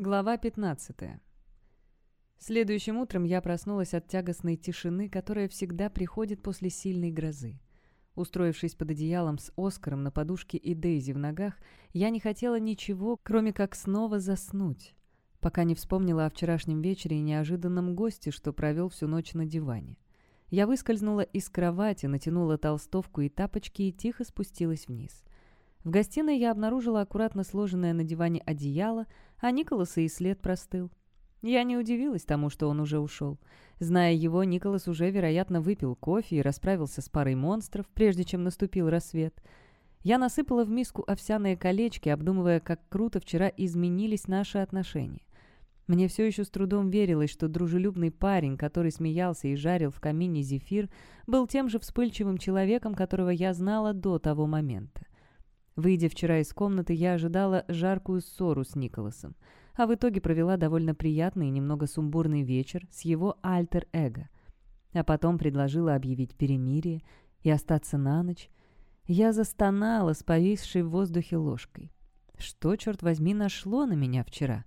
Глава 15. Следующим утром я проснулась от тягостной тишины, которая всегда приходит после сильной грозы. Устроившись под одеялом с Оскаром на подушке и Дейзи в ногах, я не хотела ничего, кроме как снова заснуть, пока не вспомнила о вчерашнем вечере и неожиданном госте, что провел всю ночь на диване. Я выскользнула из кровати, натянула толстовку и тапочки и тихо спустилась вниз. В гостиной я обнаружила аккуратно сложенное на диване одеяло, а Николаса и след простыл. Я не удивилась тому, что он уже ушел. Зная его, Николас уже, вероятно, выпил кофе и расправился с парой монстров, прежде чем наступил рассвет. Я насыпала в миску овсяные колечки, обдумывая, как круто вчера изменились наши отношения. Мне все еще с трудом верилось, что дружелюбный парень, который смеялся и жарил в камине зефир, был тем же вспыльчивым человеком, которого я знала до того момента. Выйдя вчера из комнаты, я ожидала жаркую ссору с Николасом, а в итоге провела довольно приятный и немного сумбурный вечер с его альтер-эго. А потом предложила объявить перемирие и остаться на ночь. Я застонала с повисшей в воздухе ложкой. Что, черт возьми, нашло на меня вчера?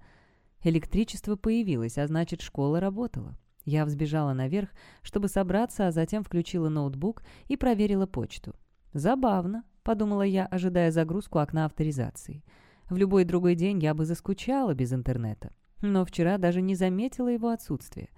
Электричество появилось, а значит, школа работала. Я взбежала наверх, чтобы собраться, а затем включила ноутбук и проверила почту. Забавно. — подумала я, ожидая загрузку окна авторизации. В любой другой день я бы заскучала без интернета. Но вчера даже не заметила его отсутствие.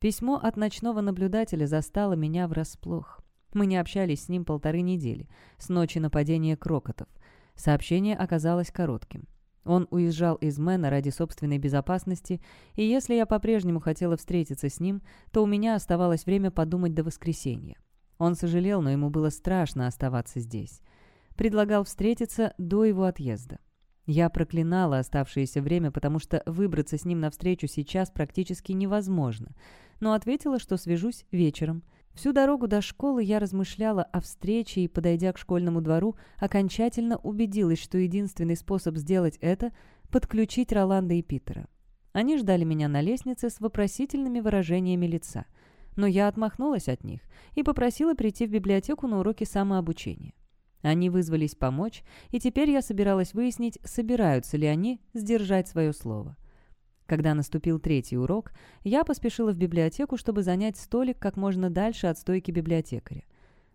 Письмо от ночного наблюдателя застало меня врасплох. Мы не общались с ним полторы недели, с ночи нападения крокотов. Сообщение оказалось коротким. Он уезжал из Мэна ради собственной безопасности, и если я по-прежнему хотела встретиться с ним, то у меня оставалось время подумать до воскресенья. Он сожалел, но ему было страшно оставаться здесь. Предлагал встретиться до его отъезда. Я проклинала оставшееся время, потому что выбраться с ним навстречу сейчас практически невозможно, но ответила, что свяжусь вечером. Всю дорогу до школы я размышляла о встрече и, подойдя к школьному двору, окончательно убедилась, что единственный способ сделать это — подключить Роланда и Питера. Они ждали меня на лестнице с вопросительными выражениями лица — но я отмахнулась от них и попросила прийти в библиотеку на уроки самообучения. Они вызвались помочь, и теперь я собиралась выяснить, собираются ли они сдержать свое слово. Когда наступил третий урок, я поспешила в библиотеку, чтобы занять столик как можно дальше от стойки библиотекаря.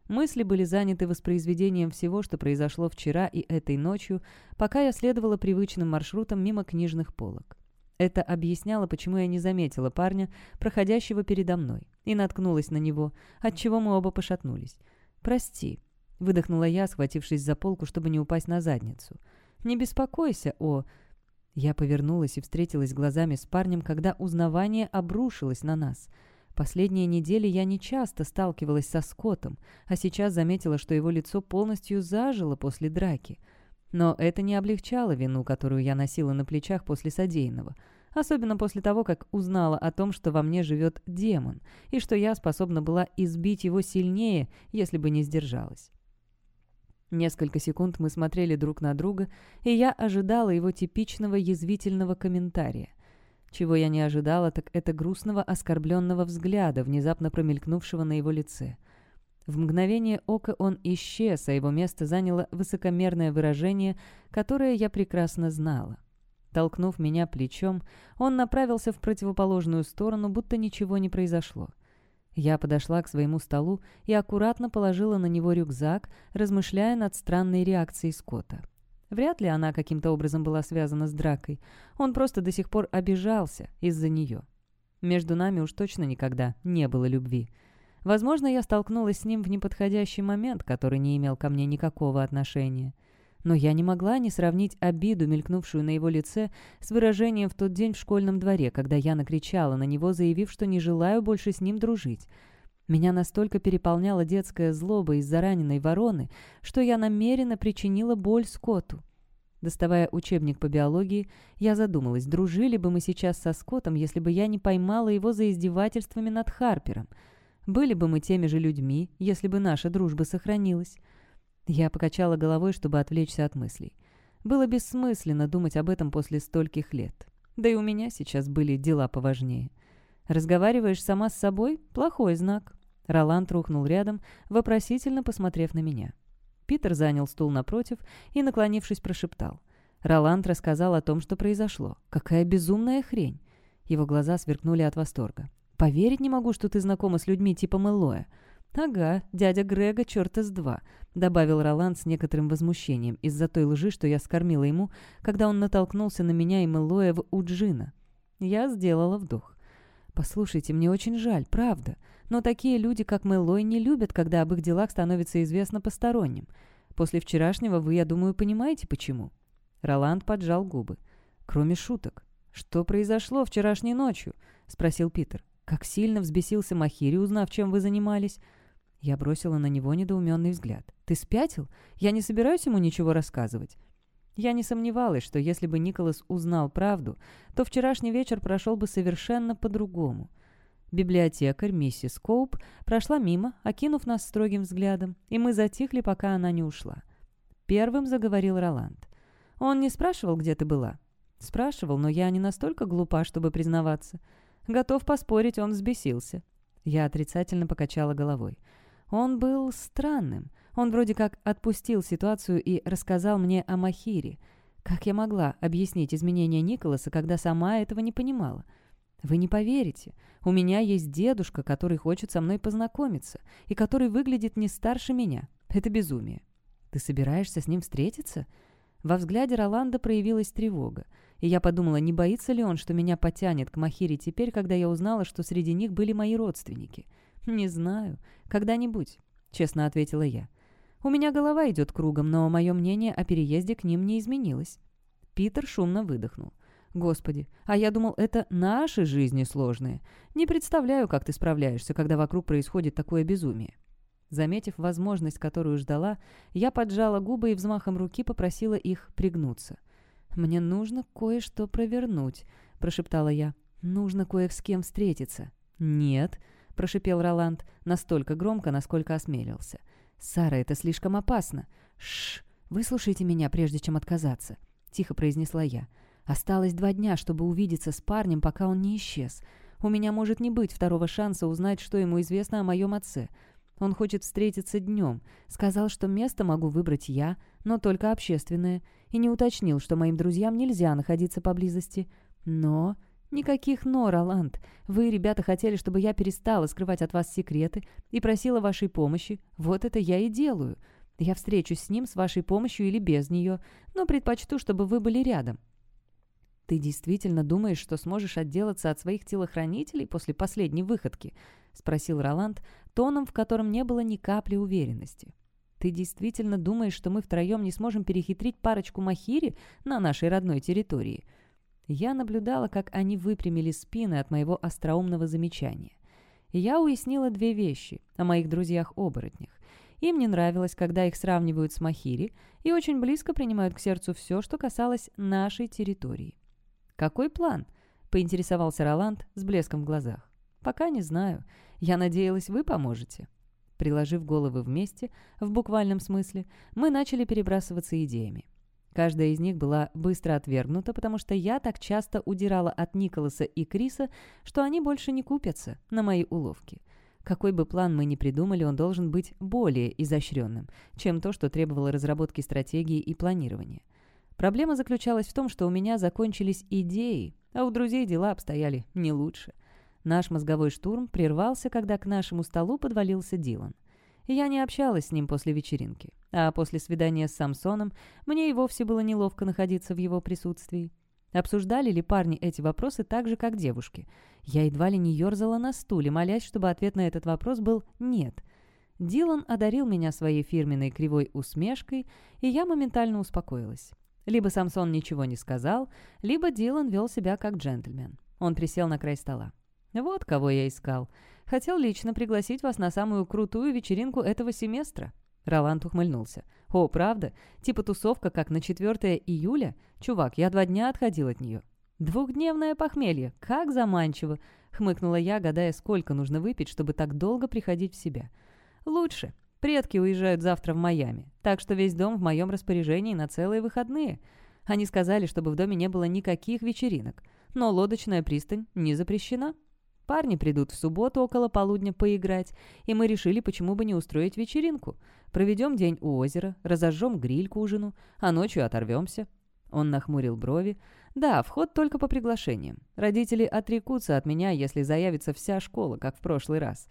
Мысли были заняты воспроизведением всего, что произошло вчера и этой ночью, пока я следовала привычным маршрутам мимо книжных полок. Это объясняло, почему я не заметила парня, проходящего передо мной, и наткнулась на него, отчего мы оба пошатнулись. «Прости», — выдохнула я, схватившись за полку, чтобы не упасть на задницу. «Не беспокойся, о...» Я повернулась и встретилась глазами с парнем, когда узнавание обрушилось на нас. Последние недели я нечасто сталкивалась со Скоттом, а сейчас заметила, что его лицо полностью зажило после драки. Но это не облегчало вину, которую я носила на плечах после содеянного — Особенно после того, как узнала о том, что во мне живет демон, и что я способна была избить его сильнее, если бы не сдержалась. Несколько секунд мы смотрели друг на друга, и я ожидала его типичного язвительного комментария. Чего я не ожидала, так это грустного оскорбленного взгляда, внезапно промелькнувшего на его лице. В мгновение ока он исчез, а его место заняло высокомерное выражение, которое я прекрасно знала. Толкнув меня плечом, он направился в противоположную сторону, будто ничего не произошло. Я подошла к своему столу и аккуратно положила на него рюкзак, размышляя над странной реакцией Скотта. Вряд ли она каким-то образом была связана с дракой. Он просто до сих пор обижался из-за нее. Между нами уж точно никогда не было любви. Возможно, я столкнулась с ним в неподходящий момент, который не имел ко мне никакого отношения. Но я не могла не сравнить обиду, мелькнувшую на его лице, с выражением в тот день в школьном дворе, когда я накричала на него, заявив, что не желаю больше с ним дружить. Меня настолько переполняла детская злоба из-за раненой вороны, что я намеренно причинила боль Скотту. Доставая учебник по биологии, я задумалась, дружили бы мы сейчас со Скоттом, если бы я не поймала его за издевательствами над Харпером. Были бы мы теми же людьми, если бы наша дружба сохранилась. Я покачала головой, чтобы отвлечься от мыслей. Было бессмысленно думать об этом после стольких лет. Да и у меня сейчас были дела поважнее. «Разговариваешь сама с собой? Плохой знак». Роланд рухнул рядом, вопросительно посмотрев на меня. Питер занял стул напротив и, наклонившись, прошептал. Роланд рассказал о том, что произошло. Какая безумная хрень. Его глаза сверкнули от восторга. «Поверить не могу, что ты знакома с людьми типа Мэллоя». «Ага, дядя Грега, черта с два», — добавил Роланд с некоторым возмущением из-за той лжи, что я скормила ему, когда он натолкнулся на меня и Мэллоя в Уджина. Я сделала вдох. «Послушайте, мне очень жаль, правда. Но такие люди, как Мэллой, не любят, когда об их делах становится известно посторонним. После вчерашнего вы, я думаю, понимаете, почему?» Роланд поджал губы. «Кроме шуток. Что произошло вчерашней ночью?» — спросил Питер. «Как сильно взбесился Махири, узнав, чем вы занимались?» Я бросила на него недоуменный взгляд. «Ты спятил? Я не собираюсь ему ничего рассказывать». Я не сомневалась, что если бы Николас узнал правду, то вчерашний вечер прошел бы совершенно по-другому. Библиотекарь, миссис Коуп, прошла мимо, окинув нас строгим взглядом, и мы затихли, пока она не ушла. Первым заговорил Роланд. Он не спрашивал, где ты была?» «Спрашивал, но я не настолько глупа, чтобы признаваться. Готов поспорить, он взбесился». Я отрицательно покачала головой. Он был странным. Он вроде как отпустил ситуацию и рассказал мне о Махире. Как я могла объяснить изменения Николаса, когда сама этого не понимала? Вы не поверите. У меня есть дедушка, который хочет со мной познакомиться, и который выглядит не старше меня. Это безумие. Ты собираешься с ним встретиться?» Во взгляде Роланда проявилась тревога, и я подумала, не боится ли он, что меня потянет к Махире теперь, когда я узнала, что среди них были мои родственники. «Не знаю. Когда-нибудь», — честно ответила я. «У меня голова идет кругом, но мое мнение о переезде к ним не изменилось». Питер шумно выдохнул. «Господи, а я думал, это наши жизни сложные. Не представляю, как ты справляешься, когда вокруг происходит такое безумие». Заметив возможность, которую ждала, я поджала губы и взмахом руки попросила их пригнуться. «Мне нужно кое-что провернуть», — прошептала я. «Нужно кое с кем встретиться». «Нет», — прошипел Роланд, настолько громко, насколько осмелился. «Сара, это слишком опасно». «Шш, выслушайте меня, прежде чем отказаться», — тихо произнесла я. «Осталось два дня, чтобы увидеться с парнем, пока он не исчез. У меня может не быть второго шанса узнать, что ему известно о моем отце. Он хочет встретиться днем. Сказал, что место могу выбрать я, но только общественное. И не уточнил, что моим друзьям нельзя находиться поблизости. Но... Никаких «но», Роланд. Вы, ребята, хотели, чтобы я перестала скрывать от вас секреты и просила вашей помощи. Вот это я и делаю. Я встречусь с ним с вашей помощью или без нее, но предпочту, чтобы вы были рядом. «Ты действительно думаешь, что сможешь отделаться от своих телохранителей после последней выходки?» — спросил Роланд, тоном, в котором не было ни капли уверенности. «Ты действительно думаешь, что мы втроем не сможем перехитрить парочку Махири на нашей родной территории?» Я наблюдала, как они выпрямили спины от моего остроумного замечания. Я уяснила две вещи о моих друзьях-оборотнях. Им не нравилось, когда их сравнивают с Махири, и очень близко принимают к сердцу все, что касалось нашей территории. «Какой план?» — поинтересовался Роланд с блеском в глазах. «Пока не знаю. Я надеялась, вы поможете». Приложив головы вместе, в буквальном смысле, мы начали перебрасываться идеями. Каждая из них была быстро отвергнута, потому что я так часто удирала от Николаса и Криса, что они больше не купятся на мои уловки. Какой бы план мы ни придумали, он должен быть более изощренным, чем то, что требовало разработки стратегии и планирования. Проблема заключалась в том, что у меня закончились идеи, а у друзей дела обстояли не лучше. Наш мозговой штурм прервался, когда к нашему столу подвалился Дилан. Я не общалась с ним после вечеринки, а после свидания с Самсоном мне и вовсе было неловко находиться в его присутствии. Обсуждали ли парни эти вопросы так же, как девушки? Я едва ли не ерзала на стуле, молясь, чтобы ответ на этот вопрос был «нет». Дилан одарил меня своей фирменной кривой усмешкой, и я моментально успокоилась. Либо Самсон ничего не сказал, либо Дилан вел себя как джентльмен. Он присел на край стола. «Вот кого я искал. Хотел лично пригласить вас на самую крутую вечеринку этого семестра». Роланд ухмыльнулся. «О, правда? Типа тусовка, как на 4 июля? Чувак, я два дня отходил от нее». «Двухдневное похмелье. Как заманчиво!» — хмыкнула я, гадая, сколько нужно выпить, чтобы так долго приходить в себя. «Лучше. Предки уезжают завтра в Майами, так что весь дом в моем распоряжении на целые выходные. Они сказали, чтобы в доме не было никаких вечеринок, но лодочная пристань не запрещена. Парни придут в субботу около полудня поиграть, и мы решили, почему бы не устроить вечеринку. Проведем день у озера, разожжем гриль к ужину, а ночью оторвемся. Он нахмурил брови. «Да, вход только по приглашениям. Родители отрекутся от меня, если заявится вся школа, как в прошлый раз».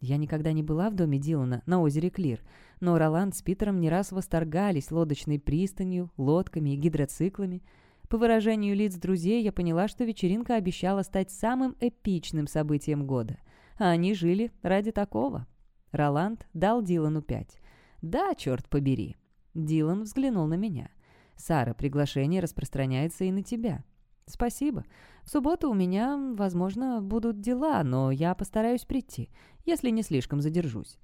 Я никогда не была в доме Дилана на озере Клир, но Роланд с Питером не раз восторгались лодочной пристанью, лодками и гидроциклами. По выражению лиц друзей я поняла, что вечеринка обещала стать самым эпичным событием года. А они жили ради такого. Роланд дал Дилану пять. «Да, черт побери». Дилан взглянул на меня. «Сара, приглашение распространяется и на тебя». «Спасибо. В субботу у меня, возможно, будут дела, но я постараюсь прийти, если не слишком задержусь».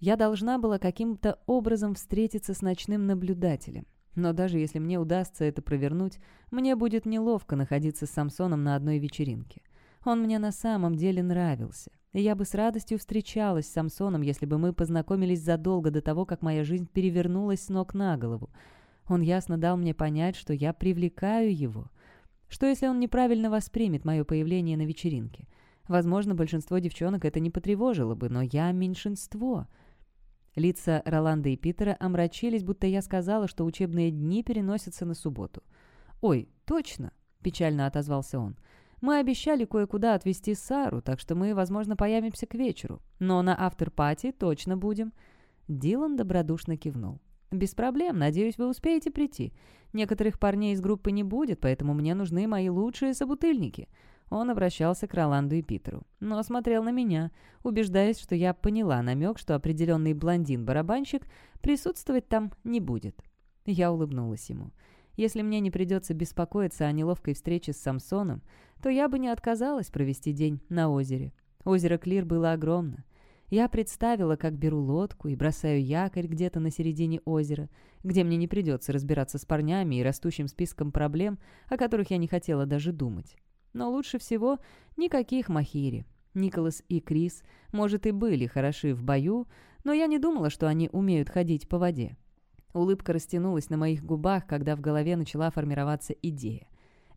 Я должна была каким-то образом встретиться с ночным наблюдателем. Но даже если мне удастся это провернуть, мне будет неловко находиться с Самсоном на одной вечеринке. Он мне на самом деле нравился. И я бы с радостью встречалась с Самсоном, если бы мы познакомились задолго до того, как моя жизнь перевернулась с ног на голову. Он ясно дал мне понять, что я привлекаю его. Что если он неправильно воспримет мое появление на вечеринке? Возможно, большинство девчонок это не потревожило бы, но я меньшинство. Лица Роланда и Питера омрачились, будто я сказала, что учебные дни переносятся на субботу. «Ой, точно!» – печально отозвался он. Мы обещали кое-куда отвезти Сару, так что мы, возможно, появимся к вечеру. Но на автор-пати точно будем». Дилан добродушно кивнул. «Без проблем. Надеюсь, вы успеете прийти. Некоторых парней из группы не будет, поэтому мне нужны мои лучшие собутыльники». Он обращался к Роланду и Питеру, но смотрел на меня, убеждаясь, что я поняла намек, что определенный блондин-барабанщик присутствовать там не будет. Я улыбнулась ему. Если мне не придется беспокоиться о неловкой встрече с Самсоном, то я бы не отказалась провести день на озере. Озеро Клир было огромно. Я представила, как беру лодку и бросаю якорь где-то на середине озера, где мне не придется разбираться с парнями и растущим списком проблем, о которых я не хотела даже думать. Но лучше всего никаких махири. Николас и Крис, может, и были хороши в бою, но я не думала, что они умеют ходить по воде. Улыбка растянулась на моих губах, когда в голове начала формироваться идея.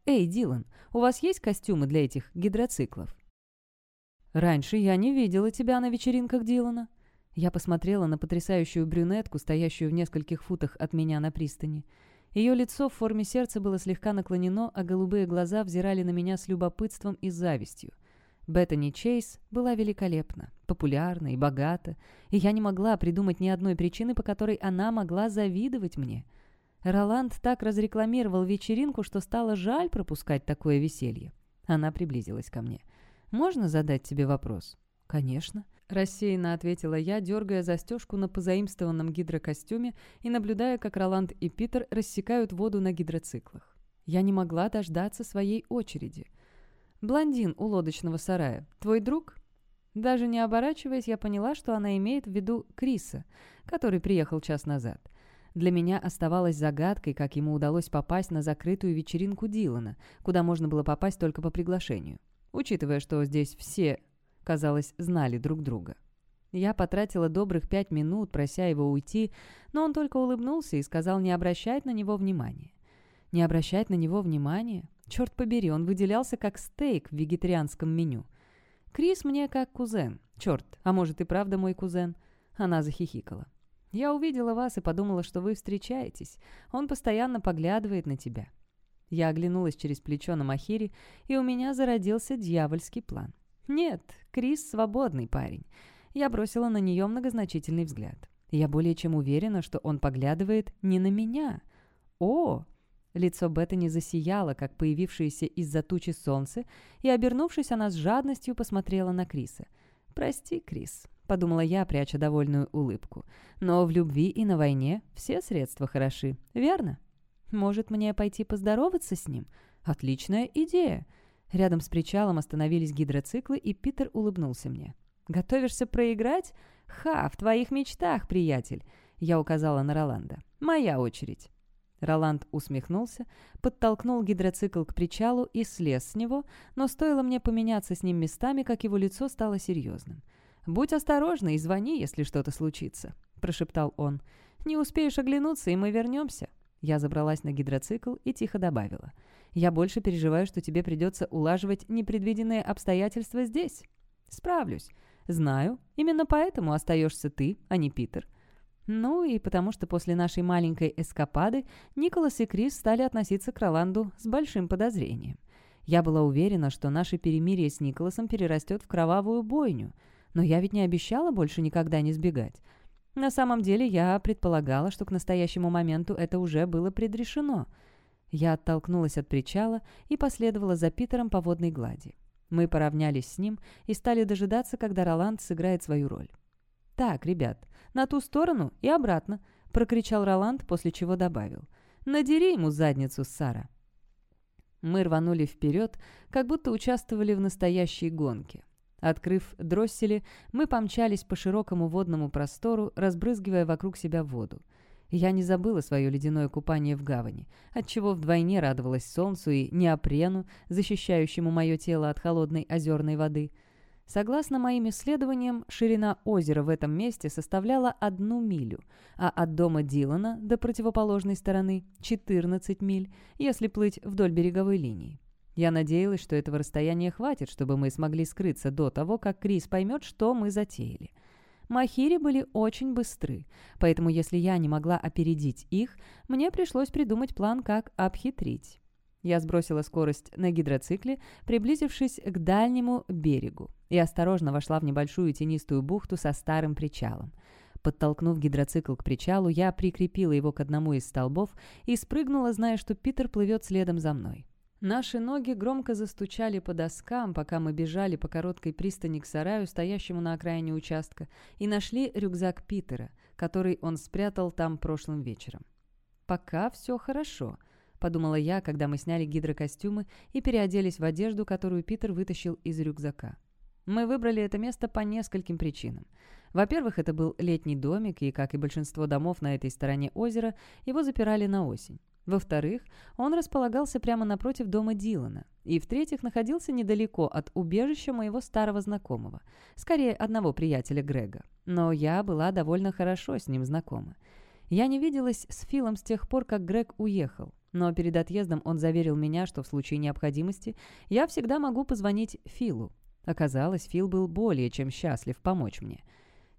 «Эй, Дилан, у вас есть костюмы для этих гидроциклов?» «Раньше я не видела тебя на вечеринках Дилана». Я посмотрела на потрясающую брюнетку, стоящую в нескольких футах от меня на пристани. Ее лицо в форме сердца было слегка наклонено, а голубые глаза взирали на меня с любопытством и завистью. Беттани Чейз была великолепна, популярна и богата, и я не могла придумать ни одной причины, по которой она могла завидовать мне — Роланд так разрекламировал вечеринку, что стало жаль пропускать такое веселье. Она приблизилась ко мне. «Можно задать тебе вопрос?» «Конечно», — рассеянно ответила я, дергая застежку на позаимствованном гидрокостюме и наблюдая, как Роланд и Питер рассекают воду на гидроциклах. Я не могла дождаться своей очереди. «Блондин у лодочного сарая. Твой друг?» Даже не оборачиваясь, я поняла, что она имеет в виду Криса, который приехал час назад. Для меня оставалось загадкой, как ему удалось попасть на закрытую вечеринку Дилана, куда можно было попасть только по приглашению. Учитывая, что здесь все, казалось, знали друг друга. Я потратила добрых пять минут, прося его уйти, но он только улыбнулся и сказал не обращать на него внимания. Не обращать на него внимания? Черт побери, он выделялся как стейк в вегетарианском меню. Крис мне как кузен. Черт, а может и правда мой кузен? Она захихикала. Я увидела вас и подумала, что вы встречаетесь. Он постоянно поглядывает на тебя». Я оглянулась через плечо на Махири, и у меня зародился дьявольский план. «Нет, Крис свободный парень». Я бросила на нее многозначительный взгляд. Я более чем уверена, что он поглядывает не на меня. «О!» Лицо Беттани засияло, как появившееся из-за тучи солнце, и, обернувшись, она с жадностью посмотрела на Криса. «Прости, Крис, подумала я, пряча довольную улыбку. «Но в любви и на войне все средства хороши, верно? Может, мне пойти поздороваться с ним? Отличная идея!» Рядом с причалом остановились гидроциклы, и Питер улыбнулся мне. «Готовишься проиграть? Ха, в твоих мечтах, приятель!» Я указала на Роланда. «Моя очередь!» Роланд усмехнулся, подтолкнул гидроцикл к причалу и слез с него, но стоило мне поменяться с ним местами, как его лицо стало серьезным. «Будь осторожна и звони, если что-то случится», — прошептал он. «Не успеешь оглянуться, и мы вернемся». Я забралась на гидроцикл и тихо добавила. «Я больше переживаю, что тебе придется улаживать непредвиденные обстоятельства здесь». «Справлюсь. Знаю. Именно поэтому остаешься ты, а не Питер». Ну и потому что после нашей маленькой эскапады Николас и Крис стали относиться к Роланду с большим подозрением. Я была уверена, что наше перемирие с Николасом перерастет в кровавую бойню. Но я ведь не обещала больше никогда не сбегать. На самом деле я предполагала, что к настоящему моменту это уже было предрешено. Я оттолкнулась от причала и последовала за Питером по водной глади. Мы поравнялись с ним и стали дожидаться, когда Роланд сыграет свою роль. «Так, ребят, на ту сторону и обратно», — прокричал Роланд, после чего добавил. «Надери ему задницу, Сара». Мы рванули вперед, как будто участвовали в настоящей гонке. Открыв дроссели, мы помчались по широкому водному простору, разбрызгивая вокруг себя воду. Я не забыла свое ледяное купание в гавани, отчего вдвойне радовалась солнцу и неопрену, защищающему мое тело от холодной озерной воды. Согласно моим исследованиям, ширина озера в этом месте составляла одну милю, а от дома Дилана до противоположной стороны — 14 миль, если плыть вдоль береговой линии. Я надеялась, что этого расстояния хватит, чтобы мы смогли скрыться до того, как Крис поймет, что мы затеяли. Махири были очень быстры, поэтому если я не могла опередить их, мне пришлось придумать план, как обхитрить. Я сбросила скорость на гидроцикле, приблизившись к дальнему берегу, и осторожно вошла в небольшую тенистую бухту со старым причалом. Подтолкнув гидроцикл к причалу, я прикрепила его к одному из столбов и спрыгнула, зная, что Питер плывет следом за мной. Наши ноги громко застучали по доскам, пока мы бежали по короткой пристани к сараю, стоящему на окраине участка, и нашли рюкзак Питера, который он спрятал там прошлым вечером. «Пока все хорошо», подумала я, когда мы сняли гидрокостюмы и переоделись в одежду, которую Питер вытащил из рюкзака. Мы выбрали это место по нескольким причинам. Во-первых, это был летний домик, и, как и большинство домов на этой стороне озера, его запирали на осень. Во-вторых, он располагался прямо напротив дома Дилана. И, в-третьих, находился недалеко от убежища моего старого знакомого. Скорее, одного приятеля Грега. Но я была довольно хорошо с ним знакома. Я не виделась с Филом с тех пор, как Грег уехал. Но перед отъездом он заверил меня, что в случае необходимости я всегда могу позвонить Филу. Оказалось, Фил был более чем счастлив помочь мне.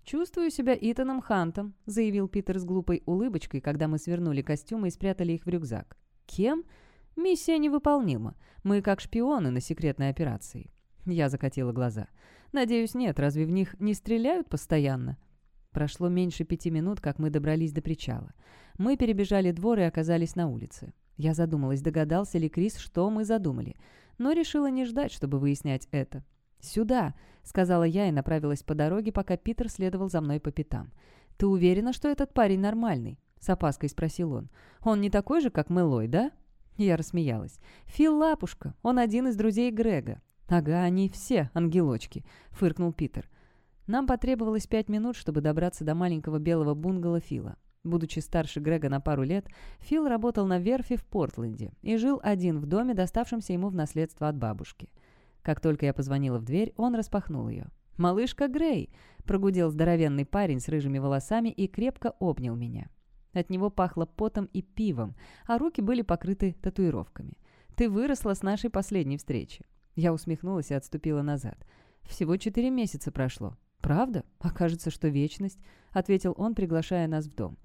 «Чувствую себя Итаном Хантом», — заявил Питер с глупой улыбочкой, когда мы свернули костюмы и спрятали их в рюкзак. «Кем?» «Миссия невыполнима. Мы как шпионы на секретной операции». Я закатила глаза. «Надеюсь, нет. Разве в них не стреляют постоянно?» Прошло меньше пяти минут, как мы добрались до причала. Мы перебежали двор и оказались на улице. Я задумалась, догадался ли Крис, что мы задумали, но решила не ждать, чтобы выяснять это. «Сюда!» — сказала я и направилась по дороге, пока Питер следовал за мной по пятам. «Ты уверена, что этот парень нормальный?» — с опаской спросил он. «Он не такой же, как Мэлой, да?» Я рассмеялась. «Фил Лапушка, он один из друзей Грега». «Ага, они все ангелочки», — фыркнул Питер. Нам потребовалось пять минут, чтобы добраться до маленького белого бунгало Фила. Будучи старше Грега на пару лет, Фил работал на верфи в Портленде и жил один в доме, доставшемся ему в наследство от бабушки. Как только я позвонила в дверь, он распахнул ее. «Малышка Грей!» – прогудел здоровенный парень с рыжими волосами и крепко обнял меня. От него пахло потом и пивом, а руки были покрыты татуировками. «Ты выросла с нашей последней встречи». Я усмехнулась и отступила назад. «Всего четыре месяца прошло». «Правда? Окажется, что вечность», — ответил он, приглашая нас в дом.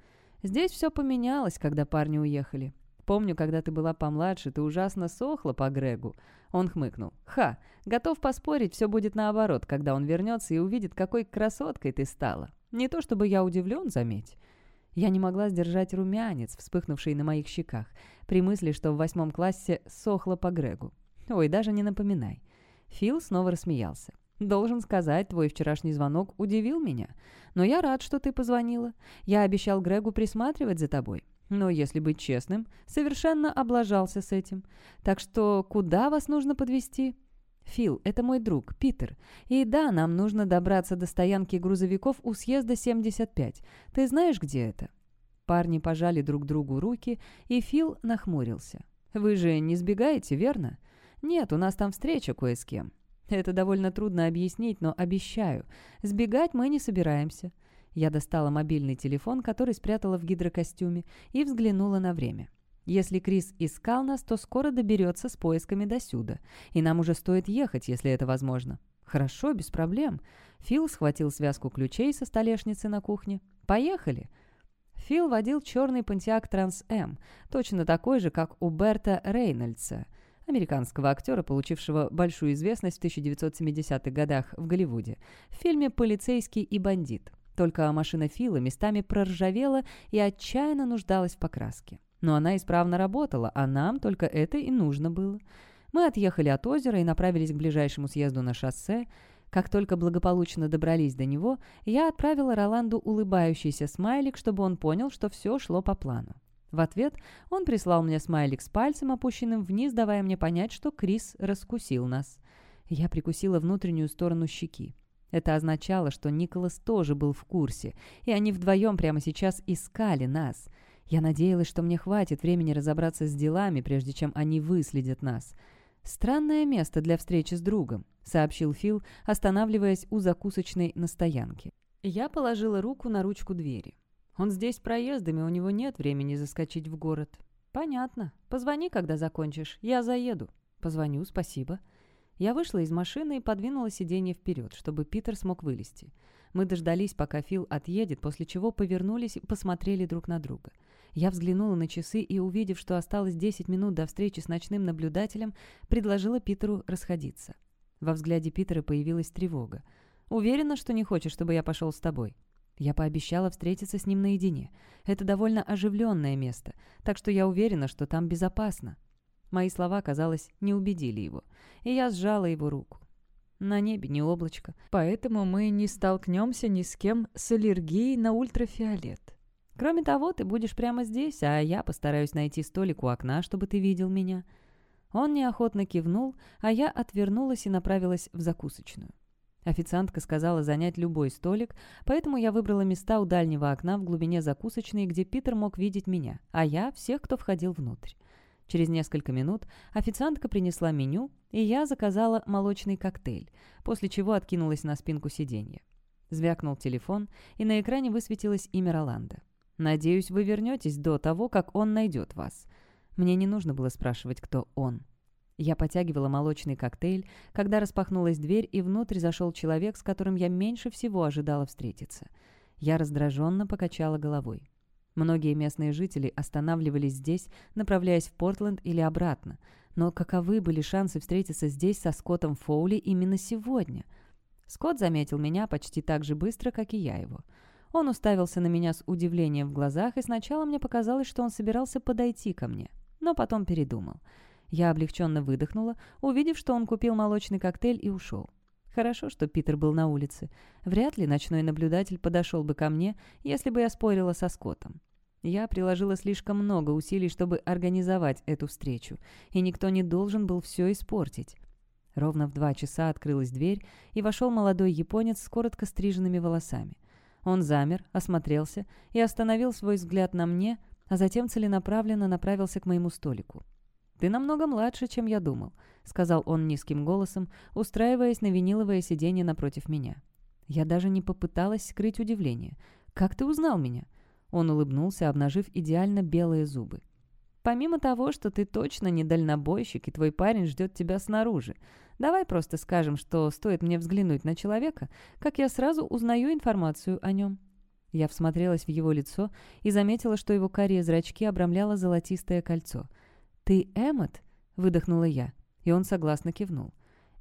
Здесь все поменялось, когда парни уехали. Помню, когда ты была помладше, ты ужасно сохла по Грегу». Он хмыкнул. «Ха, готов поспорить, все будет наоборот, когда он вернется и увидит, какой красоткой ты стала. Не то чтобы я удивлен, заметь». Я не могла сдержать румянец, вспыхнувший на моих щеках, при мысли, что в восьмом классе сохла по Грегу. Ой, даже не напоминай. Фил снова рассмеялся. «Должен сказать, твой вчерашний звонок удивил меня. Но я рад, что ты позвонила. Я обещал Грегу присматривать за тобой. Но, если быть честным, совершенно облажался с этим. Так что куда вас нужно подвести? Фил, это мой друг, Питер. И да, нам нужно добраться до стоянки грузовиков у съезда 75. Ты знаешь, где это?» Парни пожали друг другу руки, и Фил нахмурился. «Вы же не сбегаете, верно?» «Нет, у нас там встреча кое с кем. Это довольно трудно объяснить, но обещаю. Сбегать мы не собираемся. Я достала мобильный телефон, который спрятала в гидрокостюме, и взглянула на время. Если Крис искал нас, то скоро доберется с поисками до сюда. И нам уже стоит ехать, если это возможно. Хорошо, без проблем. Фил схватил связку ключей со столешницы на кухне. Поехали. Фил водил черный Pontiac Trans Am, точно такой же, как у Берта Рейнольдса, американского актера, получившего большую известность в 1970-х годах в Голливуде, в фильме «Полицейский и бандит». Только машина Фила местами проржавела и отчаянно нуждалась в покраске. Но она исправно работала, а нам только это и нужно было. Мы отъехали от озера и направились к ближайшему съезду на шоссе. Как только благополучно добрались до него, я отправила Роланду улыбающийся смайлик, чтобы он понял, что все шло по плану. В ответ он прислал мне смайлик с пальцем, опущенным вниз, давая мне понять, что Крис раскусил нас. Я прикусила внутреннюю сторону щеки. Это означало, что Николас тоже был в курсе, и они вдвоем прямо сейчас искали нас. Я надеялась, что мне хватит времени разобраться с делами, прежде чем они выследят нас. «Странное место для встречи с другом», — сообщил Фил, останавливаясь у закусочной на стоянке. Я положила руку на ручку двери. Он здесь проездами, у него нет времени заскочить в город. Понятно. Позвони, когда закончишь. Я заеду. Позвоню, спасибо. Я вышла из машины и подвинула сиденье вперед, чтобы Питер смог вылезти. Мы дождались, пока Фил отъедет, после чего повернулись и посмотрели друг на друга. Я взглянула на часы и, увидев, что осталось 10 минут до встречи с ночным наблюдателем, предложила Питеру расходиться. Во взгляде Питера появилась тревога. «Уверена, что не хочешь, чтобы я пошел с тобой?» Я пообещала встретиться с ним наедине. Это довольно оживленное место, так что я уверена, что там безопасно. Мои слова, казалось, не убедили его, и я сжала его руку. На небе не облачко, поэтому мы не столкнемся ни с кем с аллергией на ультрафиолет. Кроме того, ты будешь прямо здесь, а я постараюсь найти столик у окна, чтобы ты видел меня». Он неохотно кивнул, а я отвернулась и направилась в закусочную. Официантка сказала занять любой столик, поэтому я выбрала места у дальнего окна в глубине закусочной, где Питер мог видеть меня, а я — всех, кто входил внутрь. Через несколько минут официантка принесла меню, и я заказала молочный коктейль, после чего откинулась на спинку сиденья. Звякнул телефон, и на экране высветилось имя Роланда. «Надеюсь, вы вернетесь до того, как он найдет вас». Мне не нужно было спрашивать, кто он. Я потягивала молочный коктейль, когда распахнулась дверь, и внутрь зашел человек, с которым я меньше всего ожидала встретиться. Я раздраженно покачала головой. Многие местные жители останавливались здесь, направляясь в Портленд или обратно. Но каковы были шансы встретиться здесь со Скоттом Фоули именно сегодня? Скотт заметил меня почти так же быстро, как и я его. Он уставился на меня с удивлением в глазах, и сначала мне показалось, что он собирался подойти ко мне. Но потом передумал. Я облегченно выдохнула, увидев, что он купил молочный коктейль и ушел. Хорошо, что Питер был на улице. Вряд ли ночной наблюдатель подошел бы ко мне, если бы я спорила со Скоттом. Я приложила слишком много усилий, чтобы организовать эту встречу, и никто не должен был все испортить. Ровно в два часа открылась дверь, и вошел молодой японец с коротко стриженными волосами. Он замер, осмотрелся и остановил свой взгляд на мне, а затем целенаправленно направился к моему столику. «Ты намного младше, чем я думал», — сказал он низким голосом, устраиваясь на виниловое сиденье напротив меня. Я даже не попыталась скрыть удивление. «Как ты узнал меня?» Он улыбнулся, обнажив идеально белые зубы. «Помимо того, что ты точно не дальнобойщик, и твой парень ждет тебя снаружи, давай просто скажем, что стоит мне взглянуть на человека, как я сразу узнаю информацию о нем». Я всмотрелась в его лицо и заметила, что его карие зрачки обрамляло золотистое кольцо — «Ты Эммот?» — выдохнула я, и он согласно кивнул.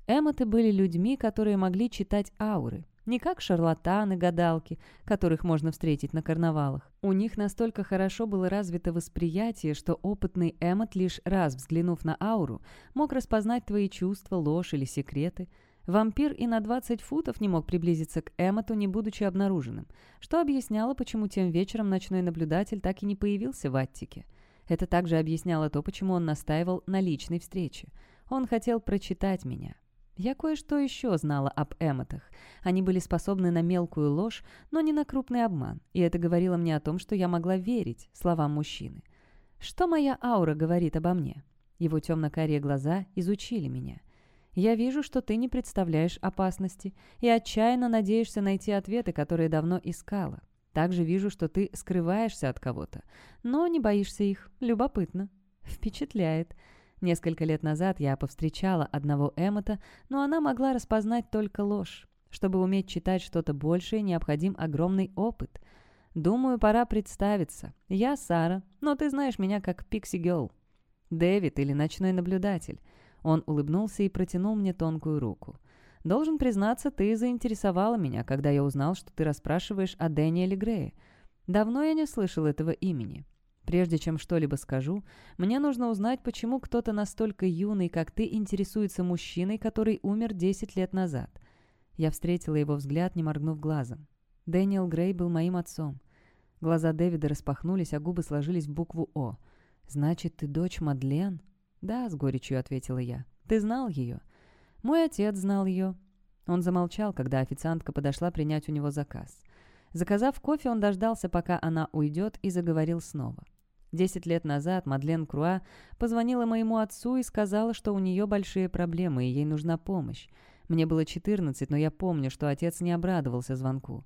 Эммоты были людьми, которые могли читать ауры, не как шарлатаны-гадалки, которых можно встретить на карнавалах. У них настолько хорошо было развито восприятие, что опытный Эммот, лишь раз взглянув на ауру, мог распознать твои чувства, ложь или секреты. Вампир и на 20 футов не мог приблизиться к Эммоту, не будучи обнаруженным, что объясняло, почему тем вечером ночной наблюдатель так и не появился в Аттике. Это также объясняло то, почему он настаивал на личной встрече. Он хотел прочитать меня. Я кое-что еще знала об эмотах. Они были способны на мелкую ложь, но не на крупный обман, и это говорило мне о том, что я могла верить словам мужчины. Что моя аура говорит обо мне? Его темно-карие глаза изучили меня. Я вижу, что ты не представляешь опасности и отчаянно надеешься найти ответы, которые давно искала. Также вижу, что ты скрываешься от кого-то, но не боишься их. Любопытно. Впечатляет. Несколько лет назад я повстречала одного Эмота, но она могла распознать только ложь. Чтобы уметь читать что-то большее, необходим огромный опыт. «Думаю, пора представиться. Я Сара, но ты знаешь меня как Пикси Гелл. Дэвид или ночной наблюдатель». Он улыбнулся и протянул мне тонкую руку. «Должен признаться, ты заинтересовала меня, когда я узнал, что ты расспрашиваешь о Дэниеле Грее. Давно я не слышал этого имени. Прежде чем что-либо скажу, мне нужно узнать, почему кто-то настолько юный, как ты, интересуется мужчиной, который умер 10 лет назад. Я встретила его взгляд, не моргнув глазом. Дэниел Грей был моим отцом. Глаза Дэвида распахнулись, а губы сложились в букву «О». «Значит, ты дочь Мадлен?» «Да», — с горечью ответила я. «Ты знал ее?» «Мой отец знал ее». Он замолчал, когда официантка подошла принять у него заказ. Заказав кофе, он дождался, пока она уйдет, и заговорил снова. Десять лет назад Мадлен Круа позвонила моему отцу и сказала, что у нее большие проблемы и ей нужна помощь. Мне было 14, но я помню, что отец не обрадовался звонку.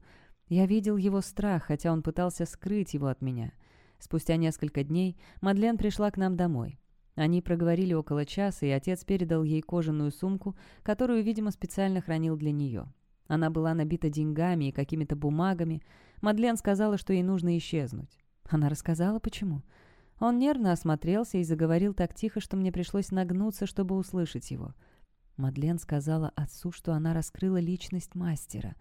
Я видел его страх, хотя он пытался скрыть его от меня. Спустя несколько дней Мадлен пришла к нам домой. Они проговорили около часа, и отец передал ей кожаную сумку, которую, видимо, специально хранил для нее. Она была набита деньгами и какими-то бумагами. Мадлен сказала, что ей нужно исчезнуть. Она рассказала, почему. Он нервно осмотрелся и заговорил так тихо, что мне пришлось нагнуться, чтобы услышать его. Мадлен сказала отцу, что она раскрыла личность мастера.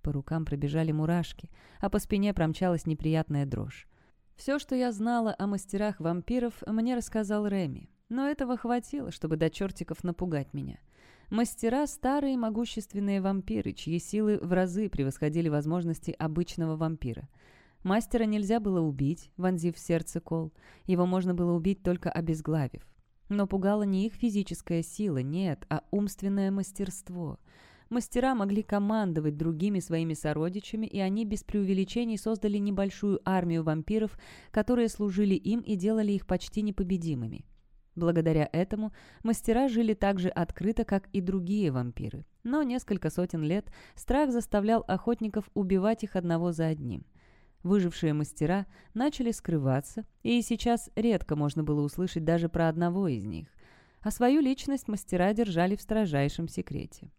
По рукам пробежали мурашки, а по спине промчалась неприятная дрожь. Все, что я знала о мастерах вампиров, мне рассказал Реми. Но этого хватило, чтобы до чертиков напугать меня. Мастера — старые могущественные вампиры, чьи силы в разы превосходили возможности обычного вампира — Мастера нельзя было убить, вонзив в сердце кол. Его можно было убить только обезглавив. Но пугала не их физическая сила, нет, а умственное мастерство. Мастера могли командовать другими своими сородичами, и они без преувеличений создали небольшую армию вампиров, которые служили им и делали их почти непобедимыми. Благодаря этому мастера жили так же открыто, как и другие вампиры. Но несколько сотен лет страх заставлял охотников убивать их одного за одним. Выжившие мастера начали скрываться, и сейчас редко можно было услышать даже про одного из них. А свою личность мастера держали в строжайшем секрете.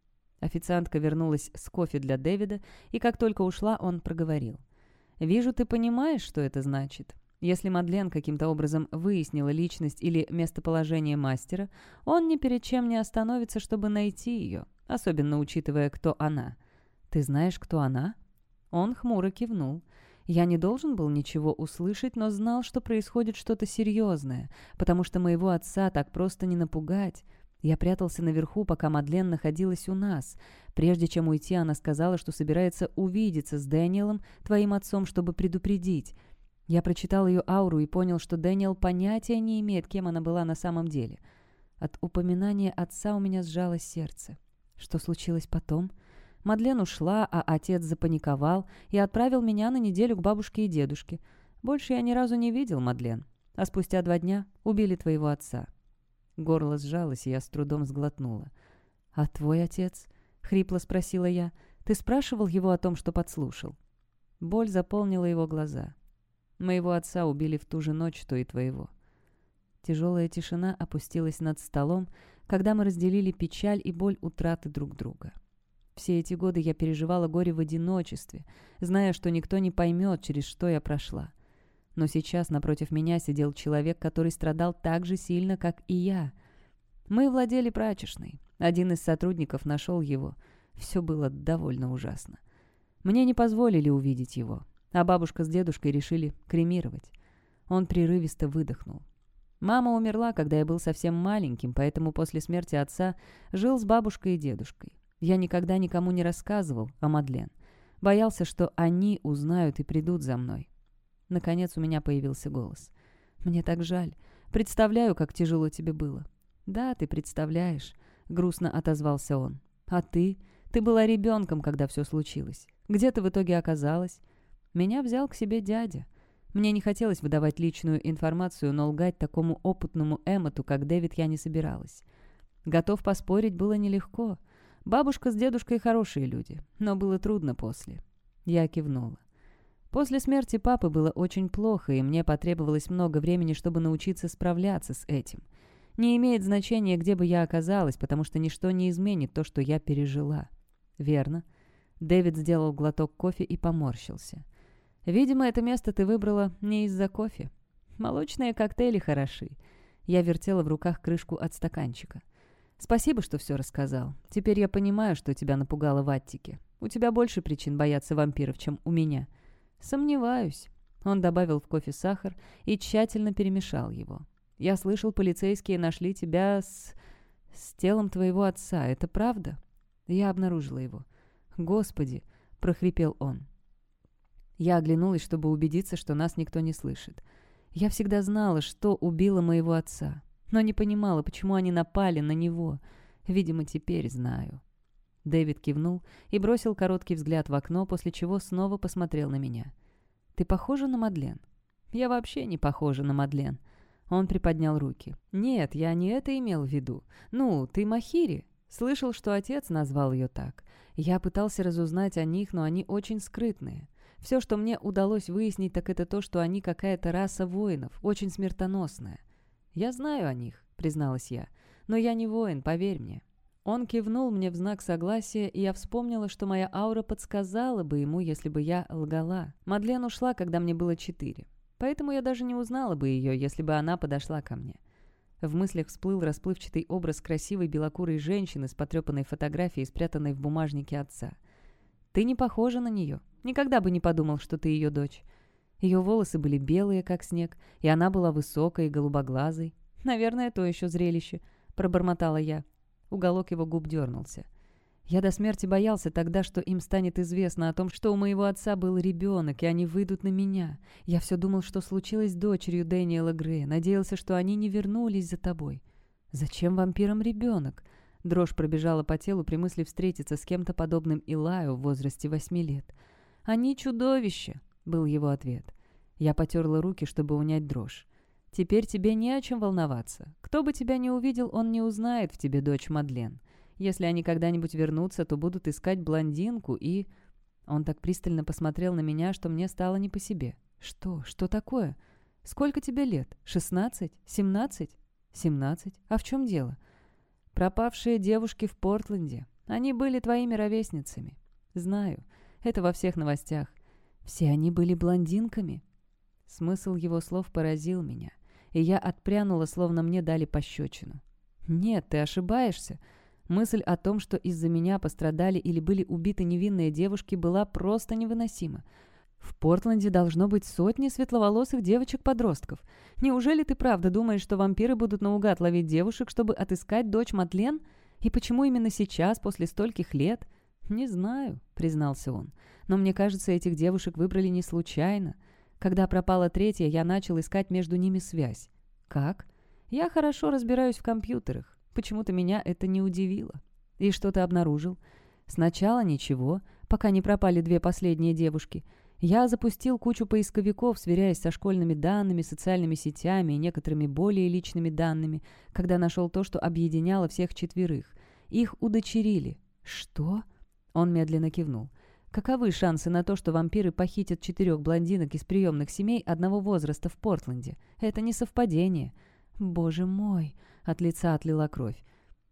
Официантка вернулась с кофе для Дэвида, и как только ушла, он проговорил. «Вижу, ты понимаешь, что это значит. Если Мадлен каким-то образом выяснила личность или местоположение мастера, он ни перед чем не остановится, чтобы найти ее, особенно учитывая, кто она. Ты знаешь, кто она?» Он хмуро кивнул. Я не должен был ничего услышать, но знал, что происходит что-то серьезное, потому что моего отца так просто не напугать. Я прятался наверху, пока Мадлен находилась у нас. Прежде чем уйти, она сказала, что собирается увидеться с Дэниелом, твоим отцом, чтобы предупредить. Я прочитал ее ауру и понял, что Дэниел понятия не имеет, кем она была на самом деле. От упоминания отца у меня сжалось сердце. Что случилось потом? — Мадлен ушла, а отец запаниковал и отправил меня на неделю к бабушке и дедушке. Больше я ни разу не видел Мадлен. А спустя два дня убили твоего отца. Горло сжалось, и я с трудом сглотнула. «А твой отец?» — хрипло спросила я. «Ты спрашивал его о том, что подслушал?» Боль заполнила его глаза. «Моего отца убили в ту же ночь, что и твоего». Тяжелая тишина опустилась над столом, когда мы разделили печаль и боль утраты друг друга. Все эти годы я переживала горе в одиночестве, зная, что никто не поймет, через что я прошла. Но сейчас напротив меня сидел человек, который страдал так же сильно, как и я. Мы владели прачечной. Один из сотрудников нашел его. Все было довольно ужасно. Мне не позволили увидеть его, а бабушка с дедушкой решили кремировать. Он прерывисто выдохнул. Мама умерла, когда я был совсем маленьким, поэтому после смерти отца жил с бабушкой и дедушкой. Я никогда никому не рассказывал о Мадлен. Боялся, что они узнают и придут за мной. Наконец у меня появился голос. «Мне так жаль. Представляю, как тяжело тебе было». «Да, ты представляешь», — грустно отозвался он. «А ты? Ты была ребенком, когда все случилось. Где ты в итоге оказалась?» «Меня взял к себе дядя. Мне не хотелось выдавать личную информацию, но лгать такому опытному Эммету, как Дэвид, я не собиралась. Готов поспорить было нелегко». Бабушка с дедушкой хорошие люди, но было трудно после. Я кивнула. После смерти папы было очень плохо, и мне потребовалось много времени, чтобы научиться справляться с этим. Не имеет значения, где бы я оказалась, потому что ничто не изменит то, что я пережила. Верно. Дэвид сделал глоток кофе и поморщился. Видимо, это место ты выбрала не из-за кофе. Молочные коктейли хороши. Я вертела в руках крышку от стаканчика. Спасибо, что все рассказал. Теперь я понимаю, что тебя напугало в Аттике. У тебя больше причин бояться вампиров, чем у меня. Сомневаюсь. Он добавил в кофе сахар и тщательно перемешал его. Я слышал, полицейские нашли тебя с... с телом твоего отца. Это правда? Я обнаружила его. Господи, прохрипел он. Я оглянулась, чтобы убедиться, что нас никто не слышит. Я всегда знала, что убило моего отца, но не понимала, почему они напали на него. Видимо, теперь знаю. Дэвид кивнул и бросил короткий взгляд в окно, после чего снова посмотрел на меня. «Ты похожа на Мадлен?» «Я вообще не похожа на Мадлен». Он приподнял руки. «Нет, я не это имел в виду. Ну, ты Махири. Слышал, что отец назвал ее так. Я пытался разузнать о них, но они очень скрытные. Все, что мне удалось выяснить, так это то, что они какая-то раса воинов, очень смертоносная. «Я знаю о них», — призналась я. «Но я не воин, поверь мне». Он кивнул мне в знак согласия, и я вспомнила, что моя аура подсказала бы ему, если бы я лгала. Мадлен ушла, когда мне было четыре. Поэтому я даже не узнала бы ее, если бы она подошла ко мне. В мыслях всплыл расплывчатый образ красивой белокурой женщины с потрепанной фотографией, спрятанной в бумажнике отца. «Ты не похожа на нее», Никогда бы не подумал, что ты ее дочь. Ее волосы были белые, как снег, и она была высокой и голубоглазой. Наверное, то еще зрелище, пробормотала я. Уголок его губ дернулся. Я до смерти боялся тогда, что им станет известно о том, что у моего отца был ребенок, и они выйдут на меня. Я все думал, что случилось с дочерью Дэниела Грея, надеялся, что они не вернулись за тобой. Зачем вампирам ребенок? Дрожь пробежала по телу при мысли встретиться с кем-то подобным Илаю в возрасте восьми лет. «Они чудовища», — был его ответ. Я потерла руки, чтобы унять дрожь. «Теперь тебе не о чем волноваться. Кто бы тебя не увидел, он не узнает в тебе дочь Мадлен. Если они когда-нибудь вернутся, то будут искать блондинку и...» Он так пристально посмотрел на меня, что мне стало не по себе. «Что? Что такое? Сколько тебе лет? Шестнадцать? Семнадцать?» «Семнадцать? А в чем дело?» «Пропавшие девушки в Портленде. Они были твоими ровесницами». «Знаю. Это во всех новостях. Все они были блондинками. Смысл его слов поразил меня, и я отпрянула, словно мне дали пощечину. «Нет, ты ошибаешься. Мысль о том, что из-за меня пострадали или были убиты невинные девушки, была просто невыносима. В Портленде должно быть сотни светловолосых девочек-подростков. Неужели ты правда думаешь, что вампиры будут наугад ловить девушек, чтобы отыскать дочь Матлен? И почему именно сейчас, после стольких лет? «Не знаю», — признался он. «Но мне кажется, этих девушек выбрали не случайно. Когда пропала третья, я начал искать между ними связь. Как? Я хорошо разбираюсь в компьютерах. Почему-то меня это не удивило. И что ты обнаружил? Сначала ничего, пока не пропали две последние девушки. Я запустил кучу поисковиков, сверяясь со школьными данными, социальными сетями и некоторыми более личными данными, когда нашел то, что объединяло всех четверых. Их удочерили. Что? Он медленно кивнул. Каковы шансы на то, что вампиры похитят четырех блондинок из приемных семей одного возраста в Портленде? Это не совпадение. Боже мой! От лица отлила кровь.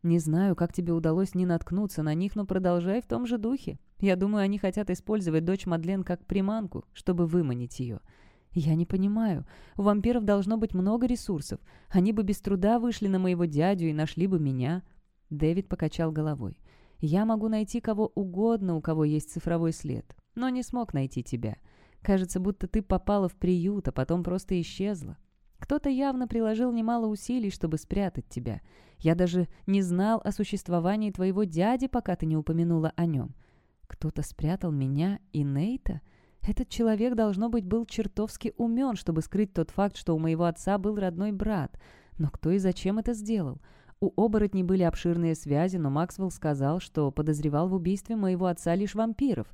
Не знаю, как тебе удалось не наткнуться на них, но продолжай в том же духе. Я думаю, они хотят использовать дочь Мадлен как приманку, чтобы выманить ее. Я не понимаю. У вампиров должно быть много ресурсов. Они бы без труда вышли на моего дядю и нашли бы меня. Дэвид покачал головой. Я могу найти кого угодно, у кого есть цифровой след, но не смог найти тебя. Кажется, будто ты попала в приют, а потом просто исчезла. Кто-то явно приложил немало усилий, чтобы спрятать тебя. Я даже не знал о существовании твоего дяди, пока ты не упомянула о нем. Кто-то спрятал меня и Нейта? Этот человек, должно быть, был чертовски умен, чтобы скрыть тот факт, что у моего отца был родной брат. Но кто и зачем это сделал? У оборотней были обширные связи, но Максвелл сказал, что подозревал в убийстве моего отца лишь вампиров.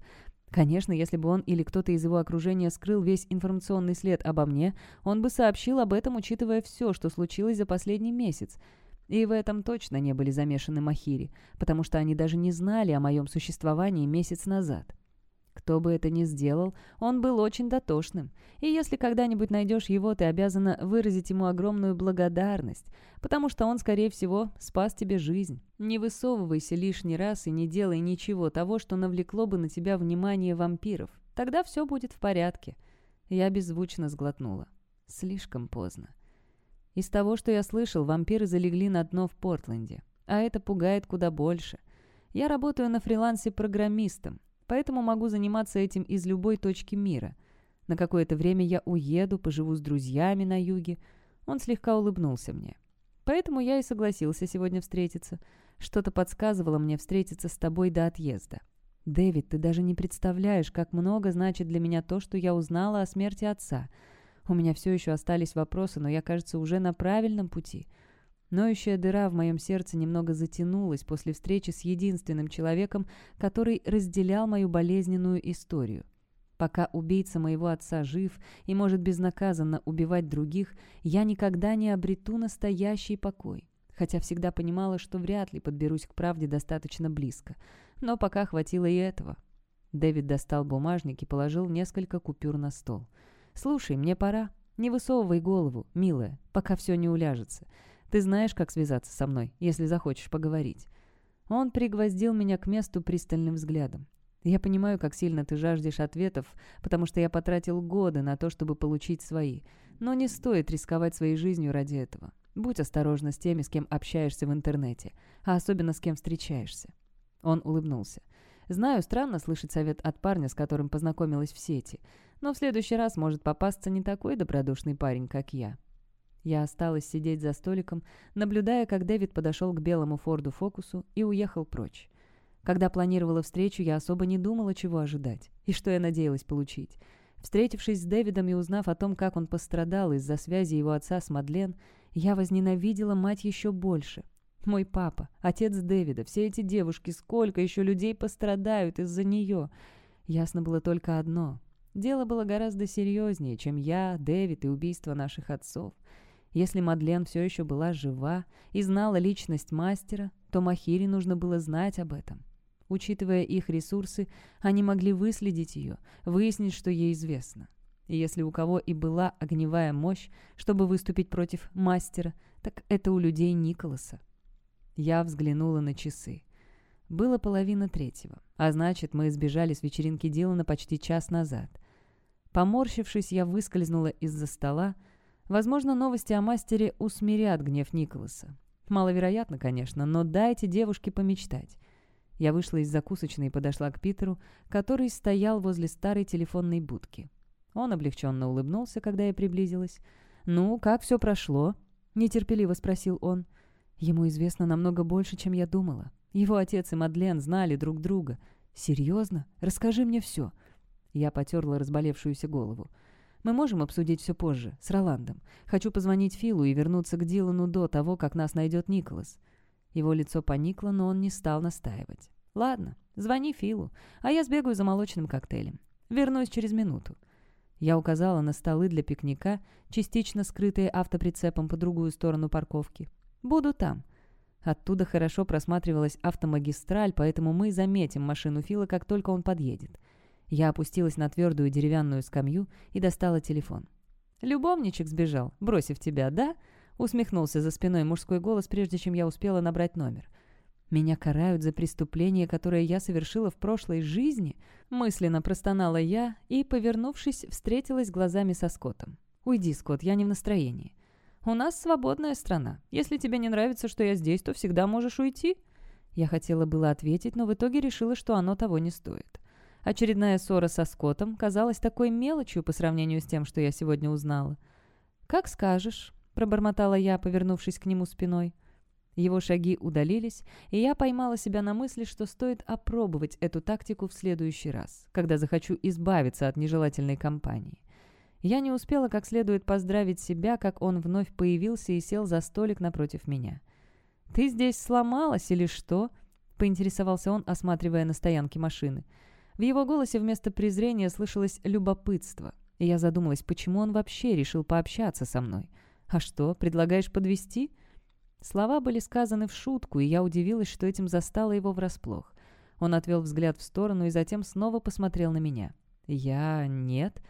Конечно, если бы он или кто-то из его окружения скрыл весь информационный след обо мне, он бы сообщил об этом, учитывая все, что случилось за последний месяц. И в этом точно не были замешаны Махири, потому что они даже не знали о моем существовании месяц назад. Кто бы это ни сделал, он был очень дотошным. И если когда-нибудь найдешь его, ты обязана выразить ему огромную благодарность, потому что он, скорее всего, спас тебе жизнь. Не высовывайся лишний раз и не делай ничего того, что навлекло бы на тебя внимание вампиров. Тогда все будет в порядке. Я беззвучно сглотнула. Слишком поздно. Из того, что я слышал, вампиры залегли на дно в Портленде. А это пугает куда больше. Я работаю на фрилансе программистом, поэтому могу заниматься этим из любой точки мира. На какое-то время я уеду, поживу с друзьями на юге. Он слегка улыбнулся мне. Поэтому я и согласился сегодня встретиться. Что-то подсказывало мне встретиться с тобой до отъезда. Дэвид, ты даже не представляешь, как много значит для меня то, что я узнала о смерти отца. У меня все еще остались вопросы, но я, кажется, уже на правильном пути. Ноющая дыра в моем сердце немного затянулась после встречи с единственным человеком, который разделял мою болезненную историю. Пока убийца моего отца жив и может безнаказанно убивать других, я никогда не обрету настоящий покой, хотя всегда понимала, что вряд ли подберусь к правде достаточно близко. Но пока хватило и этого. Дэвид достал бумажник и положил несколько купюр на стол. «Слушай, мне пора. Не высовывай голову, милая, пока все не уляжется. Ты знаешь, как связаться со мной, если захочешь поговорить». Он пригвоздил меня к месту пристальным взглядом. «Я понимаю, как сильно ты жаждешь ответов, потому что я потратил годы на то, чтобы получить свои. Но не стоит рисковать своей жизнью ради этого. Будь осторожна с теми, с кем общаешься в интернете, а особенно с кем встречаешься». Он улыбнулся. «Знаю, странно слышать совет от парня, с которым познакомилась в сети, но в следующий раз может попасться не такой добродушный парень, как я». Я осталась сидеть за столиком, наблюдая, как Дэвид подошел к белому Форду Фокусу и уехал прочь. Когда планировала встречу, я особо не думала, чего ожидать и что я надеялась получить. Встретившись с Дэвидом и узнав о том, как он пострадал из-за связи его отца с Мадлен, я возненавидела мать еще больше. Мой папа, отец Дэвида, все эти девушки, сколько еще людей пострадают из-за нее. Ясно было только одно. Дело было гораздо серьезнее, чем я, Дэвид и убийство наших отцов. Если Мадлен все еще была жива и знала личность мастера, то Махире нужно было знать об этом. Учитывая их ресурсы, они могли выследить ее, выяснить, что ей известно. И если у кого и была огневая мощь, чтобы выступить против мастера, так это у людей Николаса. Я взглянула на часы. Было половина третьего, а значит, мы избежали с вечеринки Дилана почти час назад. Поморщившись, я выскользнула из-за стола, Возможно, новости о мастере усмирят гнев Николаса. Маловероятно, конечно, но дайте девушке помечтать. Я вышла из закусочной и подошла к Питеру, который стоял возле старой телефонной будки. Он облегченно улыбнулся, когда я приблизилась. «Ну, как все прошло?» — нетерпеливо спросил он. Ему известно намного больше, чем я думала. Его отец и Мадлен знали друг друга. «Серьезно? Расскажи мне все». Я потерла разболевшуюся голову. Мы можем обсудить все позже, с Роландом. Хочу позвонить Филу и вернуться к Дилану до того, как нас найдет Николас». Его лицо поникло, но он не стал настаивать. «Ладно, звони Филу, а я сбегаю за молочным коктейлем. Вернусь через минуту». Я указала на столы для пикника, частично скрытые автоприцепом по другую сторону парковки. «Буду там». Оттуда хорошо просматривалась автомагистраль, поэтому мы заметим машину Фила, как только он подъедет. Я опустилась на твердую деревянную скамью и достала телефон. «Любовничек сбежал, бросив тебя, да?» Усмехнулся за спиной мужской голос, прежде чем я успела набрать номер. «Меня карают за преступление, которое я совершила в прошлой жизни?» Мысленно простонала я и, повернувшись, встретилась глазами со Скоттом. «Уйди, Скотт, я не в настроении». «У нас свободная страна. Если тебе не нравится, что я здесь, то всегда можешь уйти». Я хотела было ответить, но в итоге решила, что оно того не стоит. Очередная ссора со Скоттом казалась такой мелочью по сравнению с тем, что я сегодня узнала. «Как скажешь», — пробормотала я, повернувшись к нему спиной. Его шаги удалились, и я поймала себя на мысли, что стоит опробовать эту тактику в следующий раз, когда захочу избавиться от нежелательной компании. Я не успела как следует поздравить себя, как он вновь появился и сел за столик напротив меня. «Ты здесь сломалась или что?» — поинтересовался он, осматривая на стоянке машины. — в его голосе вместо презрения слышалось любопытство. И я задумалась, почему он вообще решил пообщаться со мной. «А что, предлагаешь подвести? Слова были сказаны в шутку, и я удивилась, что этим застало его врасплох. Он отвел взгляд в сторону и затем снова посмотрел на меня. «Я... нет.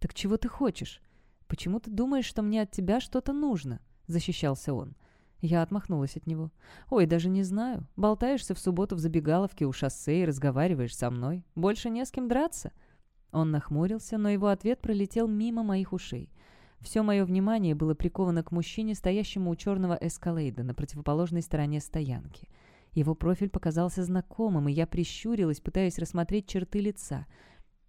Так чего ты хочешь? Почему ты думаешь, что мне от тебя что-то нужно?» — защищался он. Я отмахнулась от него. «Ой, даже не знаю. Болтаешься в субботу в забегаловке у шоссе и разговариваешь со мной. Больше не с кем драться?» Он нахмурился, но его ответ пролетел мимо моих ушей. Все мое внимание было приковано к мужчине, стоящему у черного эскалейда на противоположной стороне стоянки. Его профиль показался знакомым, и я прищурилась, пытаясь рассмотреть черты лица.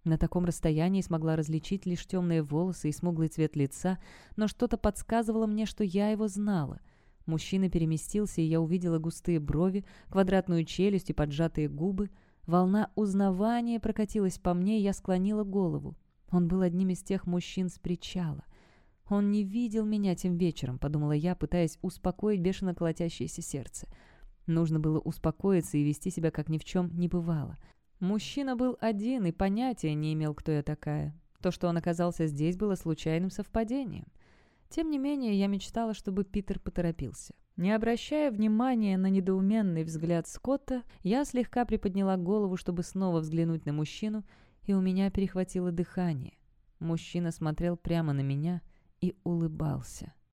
На таком расстоянии смогла различить лишь темные волосы и смуглый цвет лица, но что-то подсказывало мне, что я его знала. Мужчина переместился, и я увидела густые брови, квадратную челюсть и поджатые губы. Волна узнавания прокатилась по мне, и я склонила голову. Он был одним из тех мужчин с причала. «Он не видел меня тем вечером», — подумала я, пытаясь успокоить бешено колотящееся сердце. Нужно было успокоиться и вести себя, как ни в чем не бывало. Мужчина был один и понятия не имел, кто я такая. То, что он оказался здесь, было случайным совпадением. Тем не менее, я мечтала, чтобы Питер поторопился. Не обращая внимания на недоуменный взгляд Скотта, я слегка приподняла голову, чтобы снова взглянуть на мужчину, и у меня перехватило дыхание. Мужчина смотрел прямо на меня, и улыбался.